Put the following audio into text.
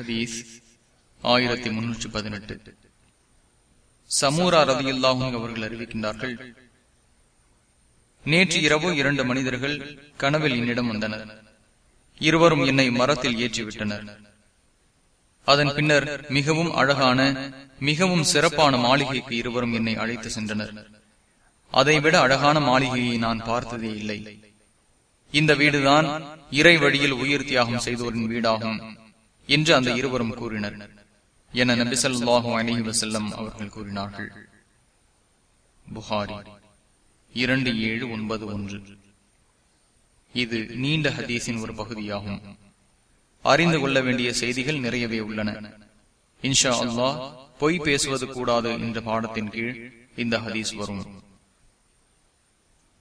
ஹதீஸ் ஆயிரத்தி முன்னூற்றி பதினெட்டு. சமூரா ரவியுல்லாஹும் அவர்கள் அறிவிக்கின்றார்கள் நேற்று இரவு இரண்டு மனிதர்கள் கனவில் என்னிடம் வந்தனர். இருவரும் என்னை மரத்தில் ஏற்றிவிட்டனர். அதன் பின்னர் மிகவும் அழகான மிகவும் சிறப்பான மாளிகைக்கு இருவரும் என்னை அழைத்து சென்றனர். அதைவிட அழகான மாளிகையை நான் பார்த்ததே இல்லை. இந்த வீடுதான் இறை வழியில் உயிர் தியாகம் செய்தோரின் வீடாகும். என்று அந்த இருவரும் கூறினர். என நபிசல்லாஹு அலஹி வசல்லம் அவர்கள் கூறினார்கள். புகாரி இரண்டு ஏழு ஒன்பது ஒன்று. இது நீண்ட ஹதீஸின் ஒரு பகுதியாகும். அறிந்து கொள்ள வேண்டிய செய்திகள் நிறையவே உள்ளன. இன்ஷா அல்லாஹ் பொய் பேசுவது கூடாது என்ற பாடத்தின் கீழ் இந்த ஹதீஸ் வரும்.